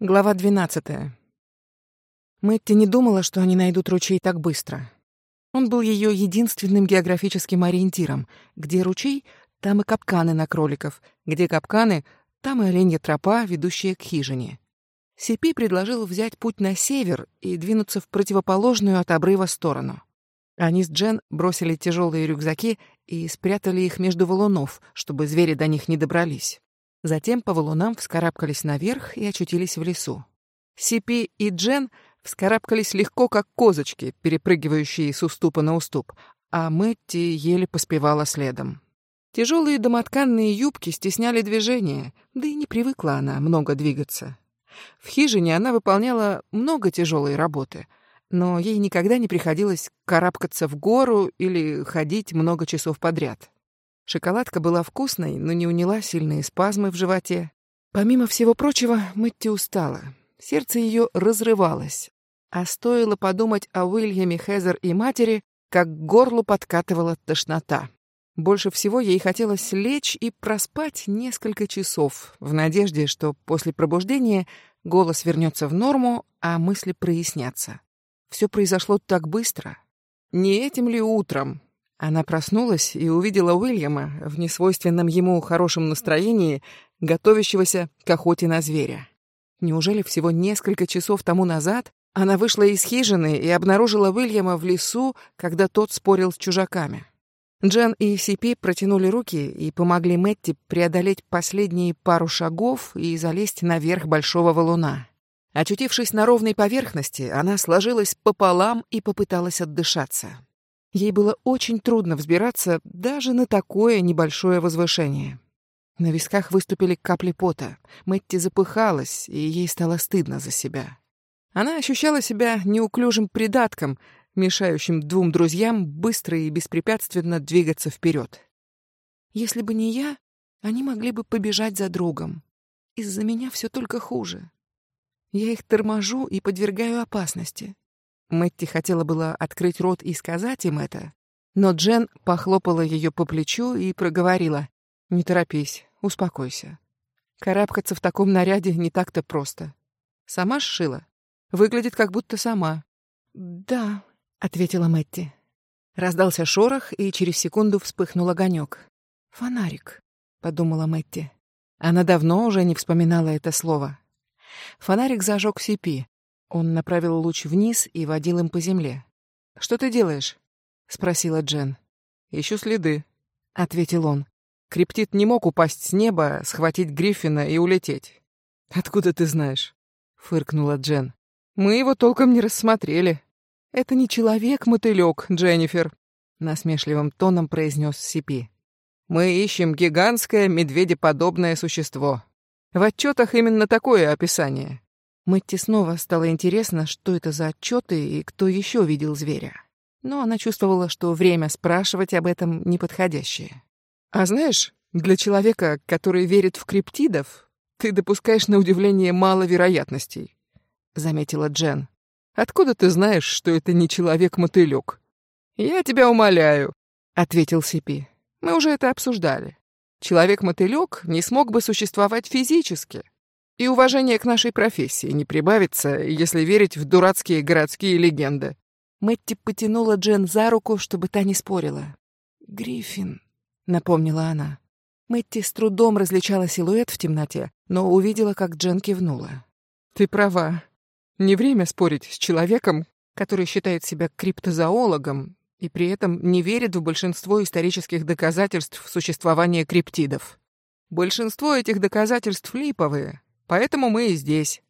Глава 12. Мэтти не думала, что они найдут ручей так быстро. Он был ее единственным географическим ориентиром. Где ручей, там и капканы на кроликов. Где капканы, там и оленья тропа, ведущая к хижине. Сипи предложил взять путь на север и двинуться в противоположную от обрыва сторону. Они с Джен бросили тяжелые рюкзаки и спрятали их между валунов, чтобы звери до них не добрались. Затем по валунам вскарабкались наверх и очутились в лесу. Сипи и Джен вскарабкались легко, как козочки, перепрыгивающие с уступа на уступ, а Мэтти еле поспевала следом. Тяжелые домотканные юбки стесняли движение, да и не привыкла она много двигаться. В хижине она выполняла много тяжелой работы, но ей никогда не приходилось карабкаться в гору или ходить много часов подряд. Шоколадка была вкусной, но не уняла сильные спазмы в животе. Помимо всего прочего, Мэтти устала. Сердце ее разрывалось. А стоило подумать о Уильяме, Хезер и матери, как к горлу подкатывала тошнота. Больше всего ей хотелось лечь и проспать несколько часов, в надежде, что после пробуждения голос вернется в норму, а мысли прояснятся. Все произошло так быстро. Не этим ли утром, она проснулась и увидела Уильяма в несвойственном ему хорошем настроении, готовящегося к охоте на зверя. Неужели всего несколько часов тому назад она вышла из хижины и обнаружила Уильяма в лесу, когда тот спорил с чужаками? Джен и Сипи протянули руки и помогли Мэтти преодолеть последние пару шагов и залезть наверх большого валуна. Очутившись на ровной поверхности, она сложилась пополам и попыталась отдышаться. Ей было очень трудно взбираться даже на такое небольшое возвышение. На висках выступили капли пота. Мэтти запыхалась, и ей стало стыдно за себя. Она ощущала себя неуклюжим придатком, мешающим двум друзьям быстро и беспрепятственно двигаться вперед. Если бы не я, они могли бы побежать за другом. Из-за меня все только хуже. Я их торможу и подвергаю опасности. Мэтти хотела было открыть рот и сказать им это, но Джен похлопала ее по плечу и проговорила. «Не торопись, успокойся. Карабкаться в таком наряде не так-то просто. Сама сшила? Выглядит, как будто сама». «Да», — ответила Мэтти. Раздался шорох, и через секунду вспыхнул огонек. «Фонарик», — подумала Мэтти. Она давно уже не вспоминала это слово. Фонарик зажег Сипи, он направил луч вниз и водил им по земле. «Что ты делаешь?» — спросила Джен. «Ищу следы», — ответил он. Криптит не мог упасть с неба, схватить Гриффина и улететь. «Откуда ты знаешь?» — фыркнула Джен. «Мы его толком не рассмотрели. Это не человек-мотылёк, Дженнифер», — насмешливым тоном произнес Сипи. «Мы ищем гигантское медведеподобное существо. В отчетах именно такое описание. Мэтти снова стало интересно, что это за отчеты и кто еще видел зверя. Но она чувствовала, что время спрашивать об этом неподходящее. «А знаешь, для человека, который верит в криптидов, ты допускаешь на удивление мало вероятностей», — заметила Джен. «Откуда ты знаешь, что это не человек-мотылёк?» «Я тебя умоляю», — ответил Сипи. «Мы уже это обсуждали. Человек-мотылёк не смог бы существовать физически, и уважение к нашей профессии не прибавится, если верить в дурацкие городские легенды. Мэтти потянула Джен за руку, чтобы та не спорила. «Гриффин», — напомнила она. Мэтти с трудом различала силуэт в темноте, но увидела, как Джен кивнула. «Ты права. Не время спорить с человеком, который считает себя криптозоологом и при этом не верит в большинство исторических доказательств существования криптидов. Большинство этих доказательств липовые, Поэтому мы и здесь,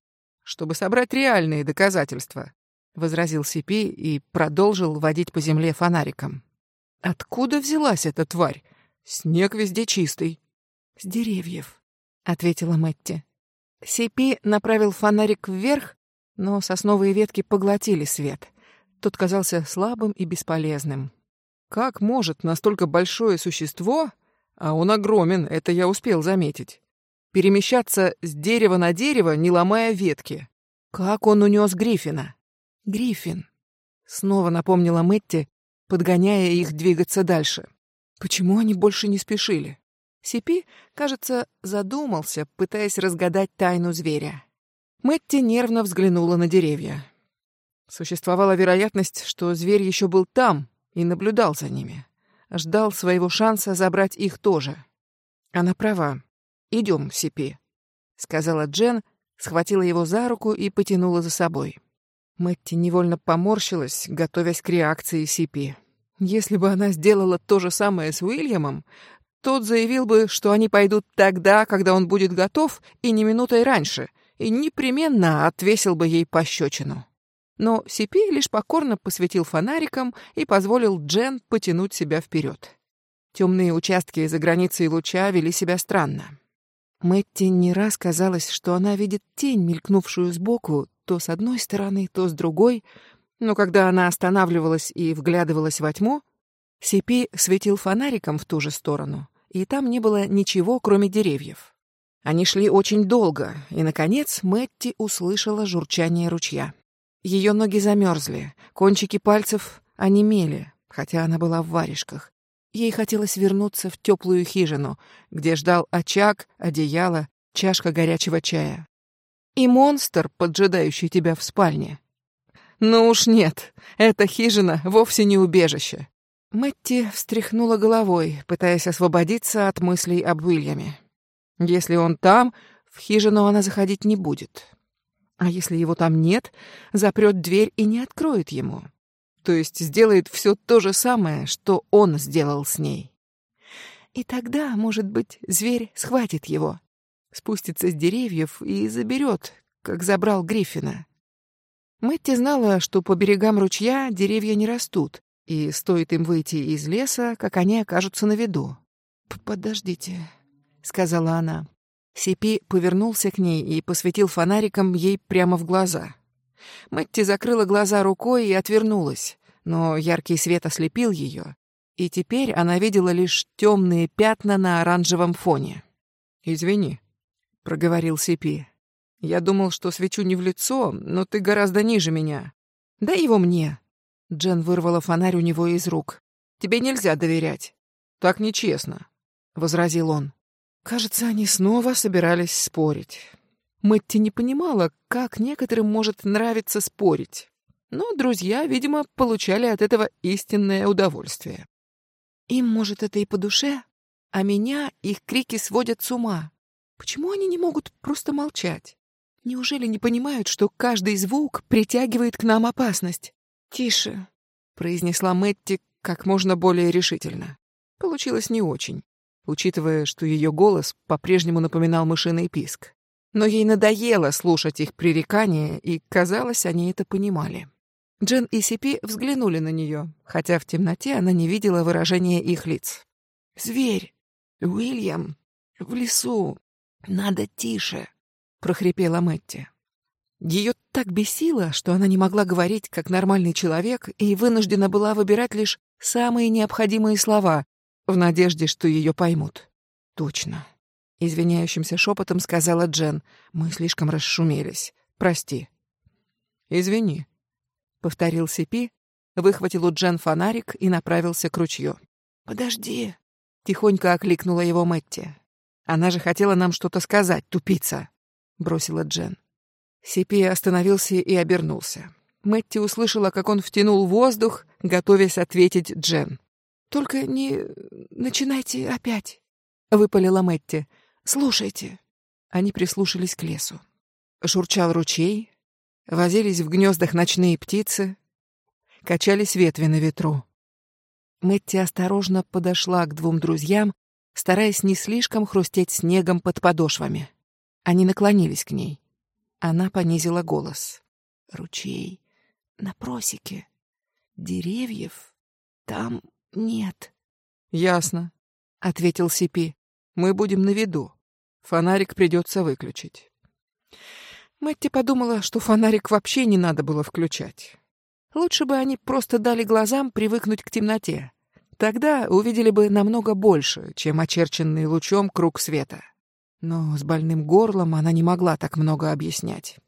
чтобы собрать реальные доказательства, возразил Сипи и продолжил водить по земле фонариком. Откуда взялась эта тварь? Снег везде чистый. С деревьев, ответила Мэтти. Сипи направил фонарик вверх, но сосновые ветки поглотили свет. Тот казался слабым и бесполезным. Как может настолько большое существо, а он огромен, это я успел заметить, перемещаться с дерева на дерево, не ломая ветки. Как он унес Гриффина? Гриффин. Снова напомнила Мэтти, подгоняя их двигаться дальше. Почему они больше не спешили? Сипи, кажется, задумался, пытаясь разгадать тайну зверя. Мэтти нервно взглянула на деревья. Существовала вероятность, что зверь еще был там и наблюдал за ними. Ждал своего шанса забрать их тоже. Она права. Идем, Сипи, сказала Джен, схватила его за руку и потянула за собой. Мэтти невольно поморщилась, готовясь к реакции Сипи. Если бы она сделала то же самое с Уильямом, тот заявил бы, что они пойдут тогда, когда он будет готов, и не минутой раньше, и непременно отвесил бы ей пощечину. Но Сипи лишь покорно посветил фонариком и позволил Джен потянуть себя вперед. Темные участки за границей луча вели себя странно. Мэтти не раз казалось, что она видит тень, мелькнувшую сбоку, то с одной стороны, то с другой, но когда она останавливалась и вглядывалась во тьму, Сипи светил фонариком в ту же сторону, и там не было ничего, кроме деревьев. Они шли очень долго, и, наконец, Мэтти услышала журчание ручья. Ее ноги замерзли, кончики пальцев онемели, хотя она была в варежках. Ей хотелось вернуться в теплую хижину, где ждал очаг, одеяло, чашка горячего чая. И монстр, поджидающий тебя в спальне. Ну уж нет, эта хижина вовсе не убежище. Мэтти встряхнула головой, пытаясь освободиться от мыслей об Уильяме. Если он там, в хижину она заходить не будет. А если его там нет, запрет дверь и не откроет ему. То есть сделает все то же самое, что он сделал с ней. И тогда, может быть, зверь схватит его, спустится с деревьев и заберет, как забрал Гриффина. Мэтти знала, что по берегам ручья деревья не растут, и стоит им выйти из леса, как они окажутся на виду. «Подождите», — сказала она. Сипи повернулся к ней и посветил фонариком ей прямо в глаза. Мэтти закрыла глаза рукой и отвернулась, но яркий свет ослепил ее, и теперь она видела лишь темные пятна на оранжевом фоне. «Извини», — проговорил Сипи. Я думал, что свечу не в лицо, но ты гораздо ниже меня. Дай его мне. Джен вырвала фонарь у него из рук. Тебе нельзя доверять. Так нечестно, возразил он. Кажется, они снова собирались спорить. Мэтти не понимала, как некоторым может нравиться спорить. Но друзья, видимо, получали от этого истинное удовольствие. Им, может, это и по душе, а меня их крики сводят с ума. Почему они не могут просто молчать? Неужели не понимают, что каждый звук притягивает к нам опасность? Тише, произнесла Мэтти как можно более решительно. Получилось не очень, учитывая, что ее голос по-прежнему напоминал мышиный писк. Но ей надоело слушать их пререкания, и, казалось, они это понимали. Джен и Сипи взглянули на нее, хотя в темноте она не видела выражения их лиц. «Зверь! Уильям! В лесу! Надо тише!» — прохрипела Мэтти. Ее так бесило, что она не могла говорить как нормальный человек и вынуждена была выбирать лишь самые необходимые слова в надежде, что ее поймут. «Точно», — извиняющимся шепотом сказала Джен. «Мы слишком расшумелись. Прости». «Извини», — повторил Сипи, выхватил у Джен фонарик и направился к ручью. «Подожди», — тихонько окликнула его Мэтти. «Она же хотела нам что-то сказать, тупица» бросила Джен. Сипи остановился и обернулся. Мэтти услышала, как он втянул воздух, готовясь ответить Джен. «Только не начинайте опять», — выпалила Мэтти. «Слушайте». Они прислушались к лесу. Шурчал ручей, возились в гнездах ночные птицы, качались ветви на ветру. Мэтти осторожно подошла к двум друзьям, стараясь не слишком хрустеть снегом под подошвами. Они наклонились к ней. Она понизила голос. «Ручей на просеке. Деревьев там нет». «Ясно», — ответил Сипи. «Мы будем на виду. Фонарик придется выключить». Мэтти подумала, что фонарик вообще не надо было включать. Лучше бы они просто дали глазам привыкнуть к темноте. Тогда увидели бы намного больше, чем очерченный лучом круг света. Но с больным горлом она не могла так много объяснять.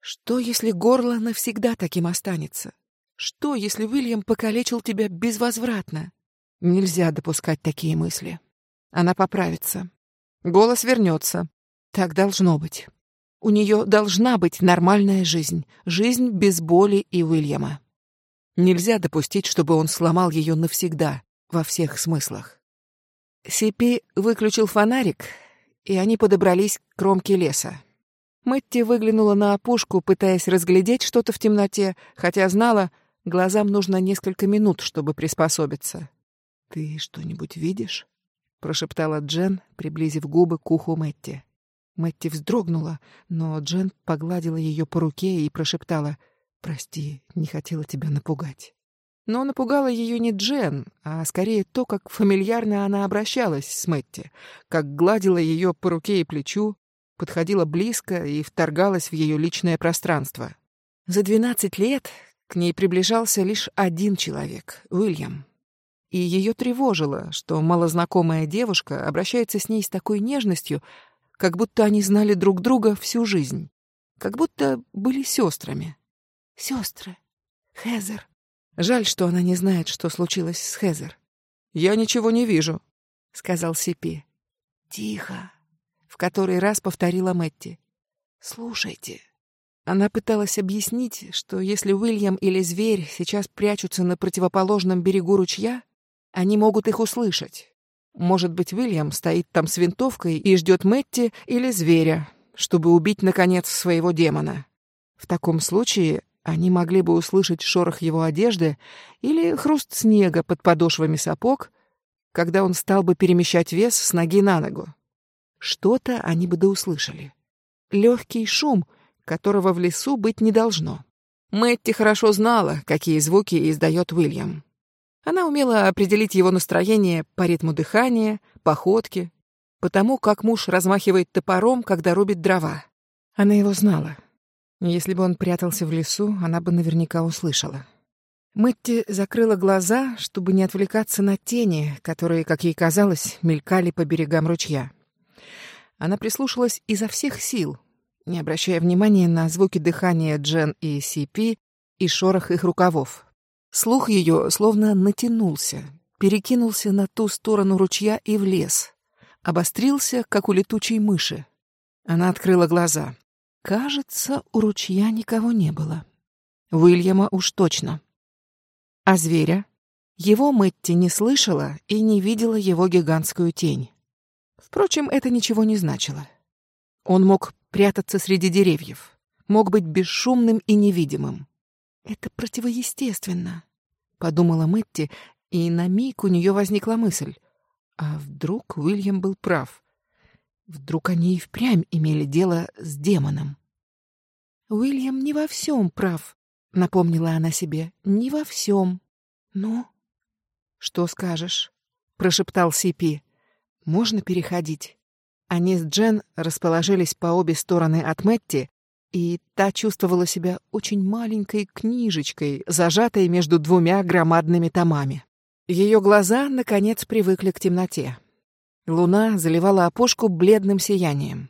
Что, если горло навсегда таким останется? Что, если Уильям покалечил тебя безвозвратно? Нельзя допускать такие мысли. Она поправится. Голос вернется. Так должно быть. У нее должна быть нормальная жизнь, жизнь без боли и Уильяма. Нельзя допустить, чтобы он сломал ее навсегда, во всех смыслах. Сипи выключил фонарик, и они подобрались к кромке леса. Мэтти выглянула на опушку, пытаясь разглядеть что-то в темноте, хотя знала, глазам нужно несколько минут, чтобы приспособиться. «Ты что-нибудь видишь?» — прошептала Джен, приблизив губы к уху Мэтти. Мэтти вздрогнула, но Джен погладила ее по руке и прошептала «Прости, не хотела тебя напугать». Но напугала ее не Джен, а скорее то, как фамильярно она обращалась с Мэтти, как гладила ее по руке и плечу, подходила близко и вторгалась в ее личное пространство. За двенадцать лет к ней приближался лишь один человек — Уильям. И ее тревожило, что малознакомая девушка обращается с ней с такой нежностью, как будто они знали друг друга всю жизнь, как будто были сестрами. Сестры. Хезер. Жаль, что она не знает, что случилось с Хезер. «Я ничего не вижу», — сказал Сипи. «Тихо», в который раз повторила Мэтти. «Слушайте». Она пыталась объяснить, что если Уильям или зверь сейчас прячутся на противоположном берегу ручья, они могут их услышать. Может быть, Уильям стоит там с винтовкой и ждет Мэтти или зверя, чтобы убить, наконец, своего демона. В таком случае они могли бы услышать шорох его одежды или хруст снега под подошвами сапог, когда он стал бы перемещать вес с ноги на ногу. Что-то они бы да услышали. Легкий шум, которого в лесу быть не должно. Мэтти хорошо знала, какие звуки издает Уильям. Она умела определить его настроение по ритму дыхания, походке, по тому, как муж размахивает топором, когда рубит дрова. Она его знала. Если бы он прятался в лесу, она бы наверняка услышала. Мэтти закрыла глаза, чтобы не отвлекаться на тени, которые, как ей казалось, мелькали по берегам ручья. Она прислушалась изо всех сил, не обращая внимания на звуки дыхания Джен и Сипи и шорох их рукавов. Слух ее словно натянулся, перекинулся на ту сторону ручья и в лес. Обострился, как у летучей мыши. Она открыла глаза. Кажется, у ручья никого не было. Уильяма уж точно. А зверя? Его Мэтти не слышала и не видела его гигантскую тень. Впрочем, это ничего не значило. Он мог прятаться среди деревьев, мог быть бесшумным и невидимым. Это противоестественно, подумала Мэтти, и на миг у нее возникла мысль: а вдруг Уильям был прав? Вдруг они и впрямь имели дело с демоном? Уильям не во всем прав, напомнила она себе. Не во всем. Ну, что скажешь? прошептал Сипи. Можно переходить. Они с Джен расположились по обе стороны от Мэтти, и та чувствовала себя очень маленькой книжечкой, зажатой между двумя громадными томами. Ее глаза наконец привыкли к темноте. Луна заливала опушку бледным сиянием.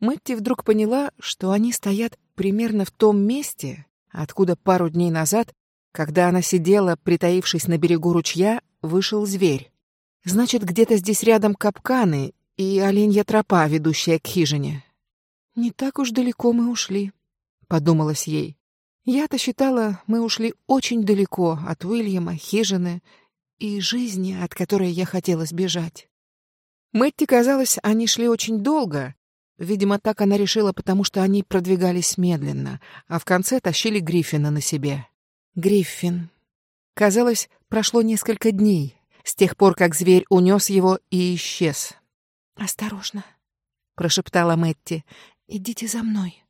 Мэтти вдруг поняла, что они стоят примерно в том месте, откуда пару дней назад, когда она сидела, притаившись на берегу ручья, вышел зверь. Значит, где-то здесь рядом капканы и оленья тропа, ведущая к хижине. Не так уж далеко мы ушли, подумалось ей. Я-то считала, мы ушли очень далеко от Уильяма, хижины и жизни, от которой я хотела сбежать. Мэтти казалось, они шли очень долго. Видимо, так она решила, потому что они продвигались медленно, а в конце тащили Гриффина на себе. Гриффин. Казалось, прошло несколько дней, с тех пор, как зверь унес его и исчез. «Осторожно», — прошептала Мэтти. «Идите за мной».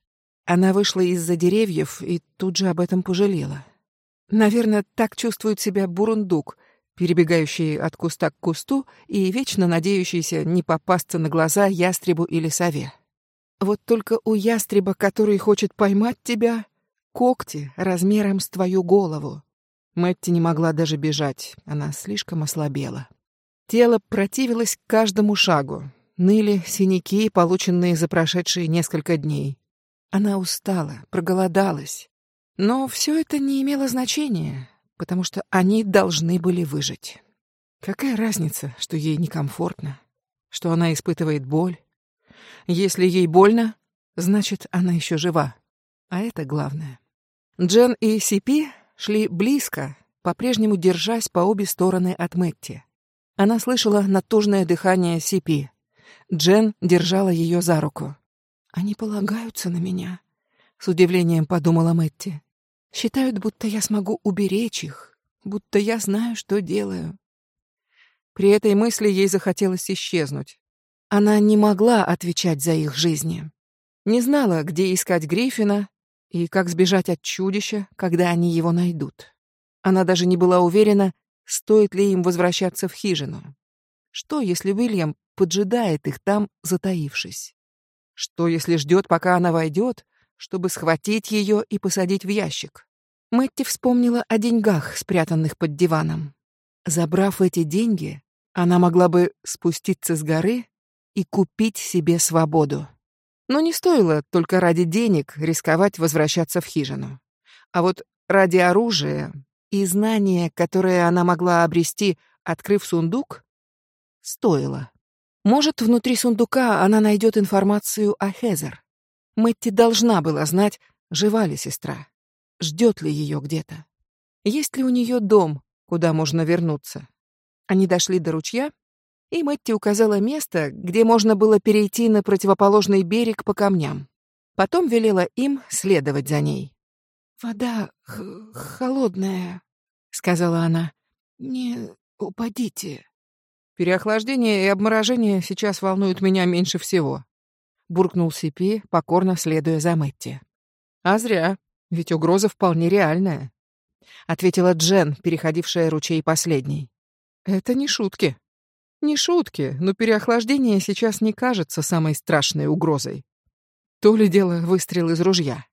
Она вышла из-за деревьев и тут же об этом пожалела. Наверное, так чувствует себя бурундук, перебегающий от куста к кусту и вечно надеющийся не попасться на глаза ястребу или сове. Вот только у ястреба, который хочет поймать тебя, когти размером с твою голову. Мэтти не могла даже бежать, она слишком ослабела. Тело противилось каждому шагу. Ныли синяки, полученные за прошедшие несколько дней. Она устала, проголодалась. Но все это не имело значения, потому что они должны были выжить. Какая разница, что ей некомфортно, что она испытывает боль? Если ей больно, Значит, она еще жива. А это главное. Джен и Сипи шли близко, по-прежнему держась по обе стороны от Мэтти. Она слышала натужное дыхание Сипи. Джен держала ее за руку. «Они полагаются на меня», — с удивлением подумала Мэтти. «Считают, будто я смогу уберечь их, будто я знаю, что делаю». При этой мысли ей захотелось исчезнуть. Она не могла отвечать за их жизни. Не знала, где искать Гриффина и как сбежать от чудища, когда они его найдут. Она даже не была уверена, стоит ли им возвращаться в хижину. Что, если Уильям поджидает их там, затаившись? Что, если ждет, пока она войдет, чтобы схватить ее и посадить в ящик? Мэтти вспомнила о деньгах, спрятанных под диваном. Забрав эти деньги, она могла бы спуститься с горы и купить себе свободу. Но не стоило только ради денег рисковать возвращаться в хижину. А вот ради оружия и знания, которые она могла обрести, открыв сундук, стоило. Может, внутри сундука она найдет информацию о Хезер. Мэтти должна была знать, жива ли сестра, ждет ли ее где-то. Есть ли у нее дом, куда можно вернуться. Они дошли до ручья, и Мэтти указала место, где можно было перейти на противоположный берег по камням. Потом велела им следовать за ней. «Вода холодная», — сказала она. «Не упадите». Переохлаждение и обморожение сейчас волнуют меня меньше всего. Буркнул Сипи, покорно следуя за Мэтти. А зря, ведь угроза вполне реальная. Ответила Джен, переходившая ручей последней. Это не шутки. Не шутки, но переохлаждение сейчас не кажется самой страшной угрозой. То ли дело выстрел из ружья.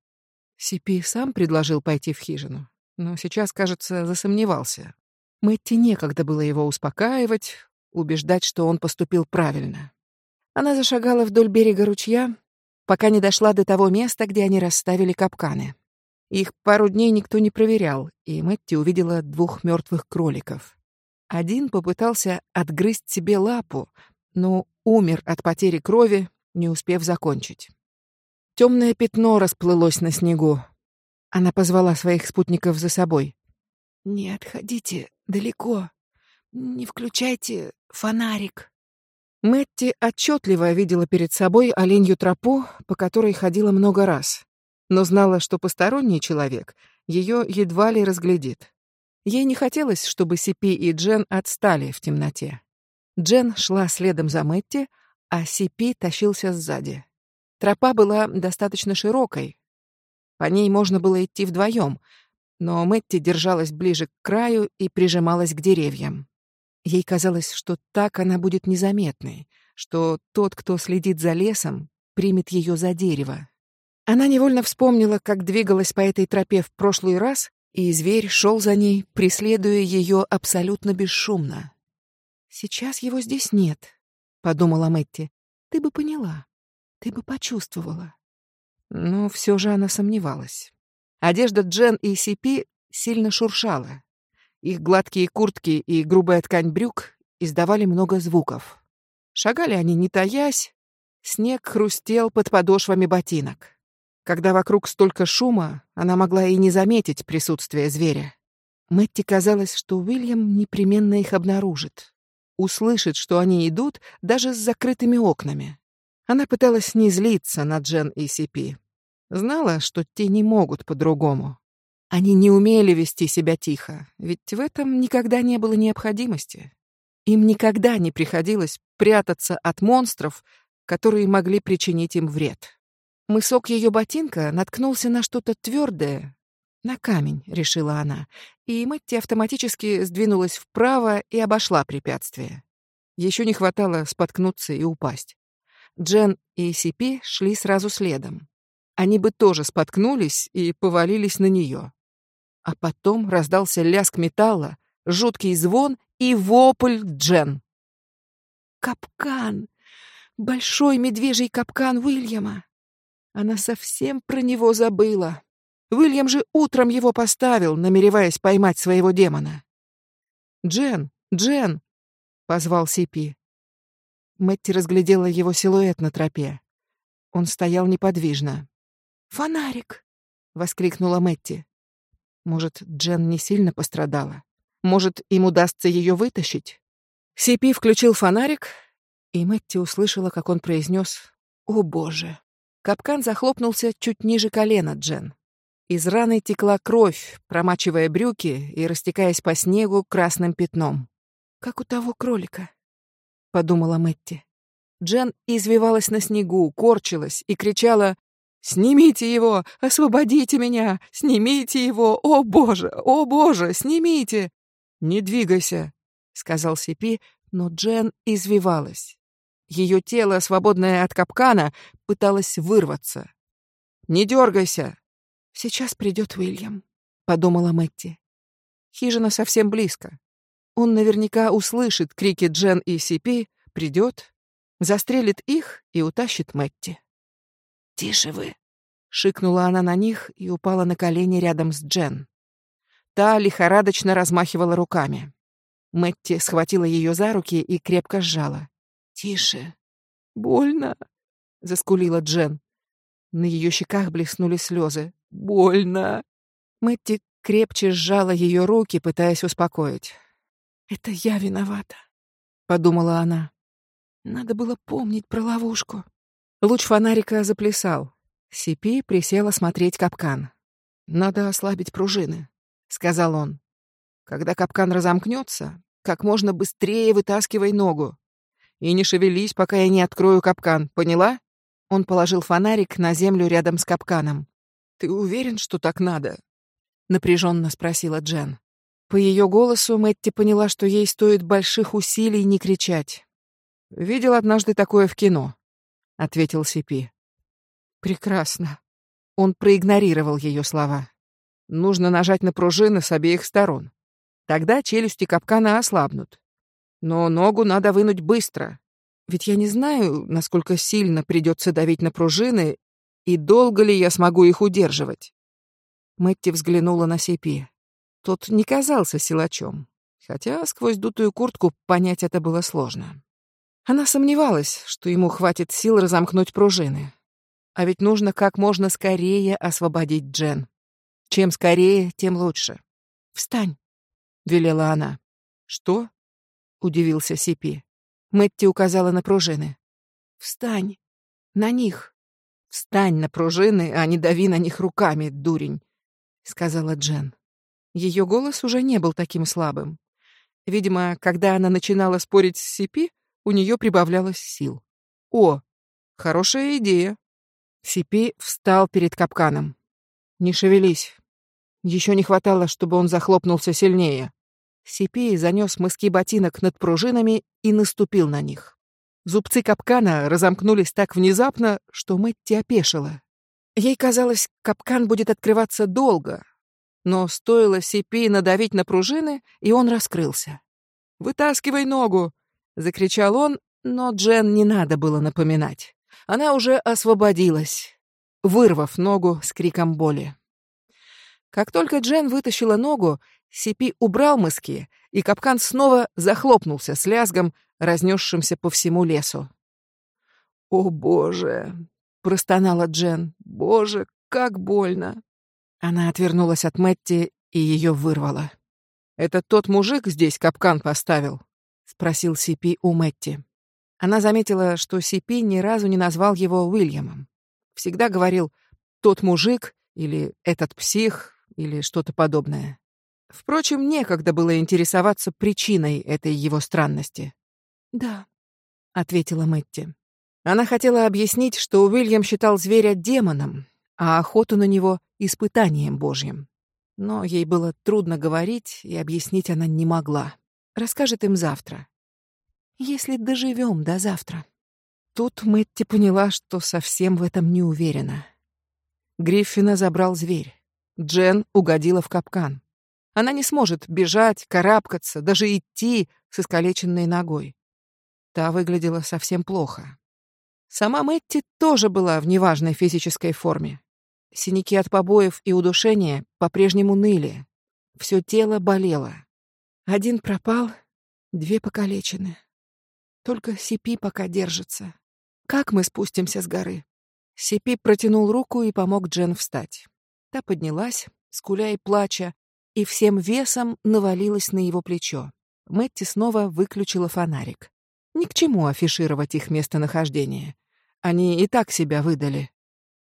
Сипи сам предложил пойти в хижину, но сейчас, кажется, засомневался. Мэтти некогда было его успокаивать, убеждать, что он поступил правильно. Она зашагала вдоль берега ручья, пока не дошла до того места, где они расставили капканы. Их пару дней никто не проверял, и Мэтти увидела двух мертвых кроликов. Один попытался отгрызть себе лапу, но умер от потери крови, не успев закончить. Темное пятно расплылось на снегу. Она позвала своих спутников за собой. «Не отходите далеко. Не включайте фонарик. Мэтти отчетливо видела перед собой оленью тропу, по которой ходила много раз, но знала, что посторонний человек ее едва ли разглядит. Ей не хотелось, чтобы Сипи и Джен отстали в темноте. Джен шла следом за Мэтти, а Сипи тащился сзади. Тропа была достаточно широкой. По ней можно было идти вдвоем, но Мэтти держалась ближе к краю и прижималась к деревьям. Ей казалось, что так она будет незаметной, что тот, кто следит за лесом, примет ее за дерево. Она невольно вспомнила, как двигалась по этой тропе в прошлый раз, и зверь шел за ней, преследуя ее абсолютно бесшумно. «Сейчас его здесь нет», — подумала Мэтти. «Ты бы поняла, ты бы почувствовала». Но все же она сомневалась. Одежда Джен и Сипи сильно шуршала. Их гладкие куртки и грубая ткань брюк издавали много звуков. Шагали они не таясь, снег хрустел под подошвами ботинок. Когда вокруг столько шума, она могла и не заметить присутствие зверя. Мэтти казалось, что Уильям непременно их обнаружит. Услышит, что они идут, даже с закрытыми окнами. Она пыталась не злиться на Джен и Сипи. Знала, что те не могут по-другому. Они не умели вести себя тихо, ведь в этом никогда не было необходимости. Им никогда не приходилось прятаться от монстров, которые могли причинить им вред. Мысок ее ботинка наткнулся на что-то твердое, на камень, решила она, и Мэтти автоматически сдвинулась вправо и обошла препятствие. Еще не хватало споткнуться и упасть. Джен и Сипи шли сразу следом. Они бы тоже споткнулись и повалились на нее. А потом раздался лязг металла, жуткий звон и вопль Джен. «Капкан! Большой медвежий капкан Уильяма!» Она совсем про него забыла. Уильям же утром его поставил, намереваясь поймать своего демона. «Джен! Джен!» — позвал Сипи. Мэтти разглядела его силуэт на тропе. Он стоял неподвижно. «Фонарик!» — воскликнула Мэтти. Может, Джен не сильно пострадала? Может, им удастся ее вытащить? Сипи включил фонарик, и Мэтти услышала, как он произнес «О, Боже!». Капкан захлопнулся чуть ниже колена Джен. Из раны текла кровь, промачивая брюки и растекаясь по снегу красным пятном. «Как у того кролика», — подумала Мэтти. Джен извивалась на снегу, корчилась и кричала «Снимите его! Освободите меня! Снимите его! О, Боже! О, Боже! Снимите!» «Не двигайся!» — сказал Сипи, но Джен извивалась. Ее тело, свободное от капкана, пыталось вырваться. «Не дергайся!» «Сейчас придет Уильям», — подумала Мэтти. Хижина совсем близко. Он наверняка услышит крики Джен и Сипи, придет, застрелит их и утащит Мэтти. «Тише вы!» — шикнула она на них и упала на колени рядом с Джен. Та лихорадочно размахивала руками. Мэтти схватила ее за руки и крепко сжала. «Тише!» «Больно!» — заскулила Джен. На ее щеках блеснули слезы. «Больно!» Мэтти крепче сжала ее руки, пытаясь успокоить. «Это я виновата», — подумала она. «Надо было помнить про ловушку». Луч фонарика заплясал. Сипи присела смотреть капкан. «Надо ослабить пружины», — сказал он. «Когда капкан разомкнется, как можно быстрее вытаскивай ногу. И не шевелись, пока я не открою капкан, поняла? Он положил фонарик на землю рядом с капканом. Ты уверен, что так надо? напряженно спросила Джен. По ее голосу Мэтти поняла, что ей стоит больших усилий не кричать. Видел однажды такое в кино, ответил Сипи. Прекрасно. Он проигнорировал ее слова. Нужно нажать на пружины с обеих сторон. Тогда челюсти капкана ослабнут. Но ногу надо вынуть быстро. Ведь я не знаю, насколько сильно придется давить на пружины и долго ли я смогу их удерживать. Мэтти взглянула на Сипи. Тот не казался силачом, хотя сквозь дутую куртку понять это было сложно. Она сомневалась, что ему хватит сил разомкнуть пружины. А ведь нужно как можно скорее освободить Джен. Чем скорее, тем лучше. «Встань», — велела она. «Что?» удивился Сипи. Мэтти указала на пружины. Встань. На них. Встань на пружины, а не дави на них руками, дурень, сказала Джен. Ее голос уже не был таким слабым. Видимо, когда она начинала спорить с Сипи, у нее прибавлялось сил. О, хорошая идея. Сипи встал перед капканом. Не шевелись. Еще не хватало, чтобы он захлопнулся сильнее. Сипей занес мыски ботинок над пружинами и наступил на них. Зубцы капкана разомкнулись так внезапно, что Мэтти опешила. Ей казалось, капкан будет открываться долго, но стоило Сипей надавить на пружины, и он раскрылся. «Вытаскивай ногу!» — закричал он, но Джен не надо было напоминать. Она уже освободилась, вырвав ногу с криком боли. Как только Джен вытащила ногу, Сипи убрал мыски, и капкан снова захлопнулся с лязгом, разнесшимся по всему лесу. «О, боже!» — простонала Джен. «Боже, как больно!» Она отвернулась от Мэтти и ее вырвала. «Это тот мужик здесь капкан поставил?» — спросил Сипи у Мэтти. Она заметила, что Сипи ни разу не назвал его Уильямом. Всегда говорил «тот мужик» или «этот псих» или что-то подобное. Впрочем, некогда было интересоваться причиной этой его странности. «Да», — ответила Мэтти. Она хотела объяснить, что Уильям считал зверя демоном, а охоту на него — испытанием Божьим. Но ей было трудно говорить, и объяснить она не могла. Расскажет им завтра. Если доживем до завтра. Тут Мэтти поняла, что совсем в этом не уверена. Гриффина забрал зверь. Джен угодила в капкан. Она не сможет бежать, карабкаться, даже идти с искалеченной ногой. Та выглядела совсем плохо. Сама Мэтти тоже была в неважной физической форме. Синяки от побоев и удушения по-прежнему ныли. Все тело болело. Один пропал, две покалечены. Только Сипи пока держится. Как мы спустимся с горы? Сипи протянул руку и помог Джен встать. Та поднялась, скуля и плача, и всем весом навалилась на его плечо. Мэтти снова выключила фонарик. Ни к чему афишировать их местонахождение. Они и так себя выдали.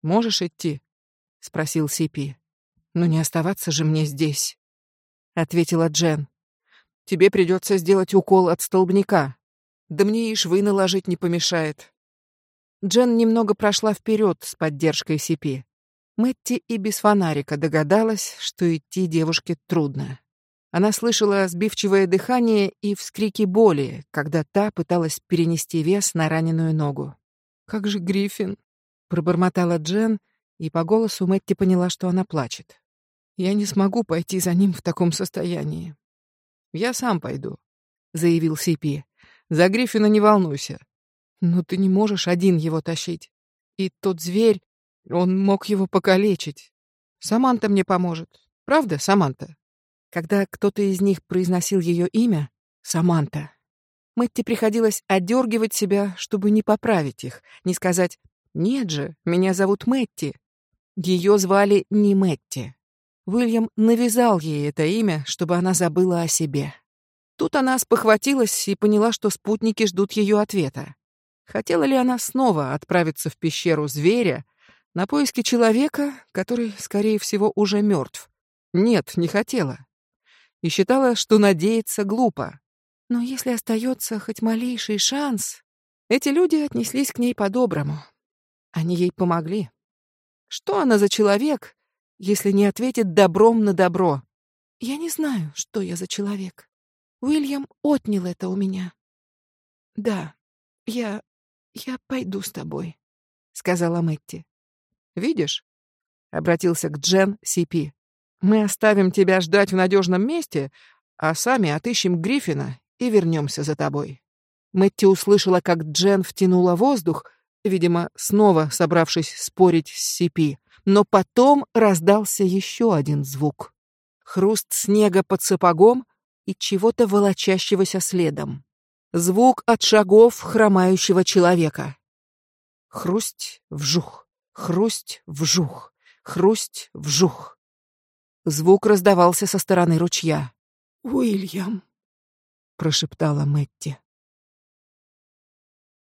«Можешь идти?» — спросил Сипи. «Но не оставаться же мне здесь», — ответила Джен. «Тебе придется сделать укол от столбняка. Да мне и швы наложить не помешает». Джен немного прошла вперед с поддержкой Сипи. Мэтти и без фонарика догадалась, что идти девушке трудно. Она слышала сбивчивое дыхание и вскрики боли, когда та пыталась перенести вес на раненую ногу. «Как же Гриффин?» — пробормотала Джен, и по голосу Мэтти поняла, что она плачет. «Я не смогу пойти за ним в таком состоянии». «Я сам пойду», — заявил Сипи. «За Гриффина не волнуйся. Но ты не можешь один его тащить. И тот зверь, он мог его покалечить. Саманта мне поможет. Правда, Саманта?» Когда кто-то из них произносил ее имя, Саманта, Мэтти приходилось одергивать себя, чтобы не поправить их, не сказать «Нет же, меня зовут Мэтти». Ее звали не Мэтти. Уильям навязал ей это имя, чтобы она забыла о себе. Тут она спохватилась и поняла, что спутники ждут ее ответа. Хотела ли она снова отправиться в пещеру зверя на поиски человека, который, скорее всего, уже мертв? Нет, не хотела и считала, что надеяться глупо. Но если остается хоть малейший шанс, эти люди отнеслись к ней по-доброму. Они ей помогли. Что она за человек, если не ответит добром на добро? Я не знаю, что я за человек. Уильям отнял это у меня. Да, я... я пойду с тобой, — сказала Мэтти. Видишь? — обратился к Джен Сипи. Мы оставим тебя ждать в надежном месте, а сами отыщем Гриффина и вернемся за тобой». Мэтти услышала, как Джен втянула воздух, видимо, снова собравшись спорить с Сипи. Но потом раздался еще один звук. Хруст снега под сапогом и чего-то волочащегося следом. Звук от шагов хромающего человека. Хрусть, вжух, хрусть, вжух, хрусть, вжух. Звук раздавался со стороны ручья. «Уильям», — прошептала Мэтти.